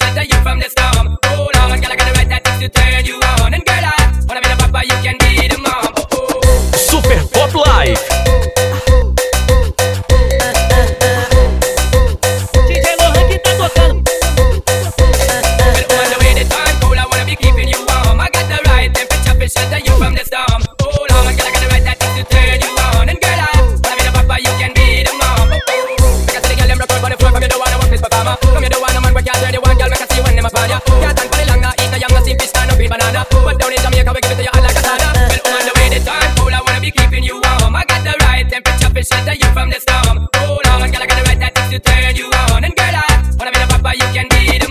shot you from the storm. Oh Lord, girl, I got the right tactics to turn you on. And girl, I wanna be the papa, you can be the mom. Oh, oh, oh. Super Pop Life. banana. But down in Jamaica, we give it to you.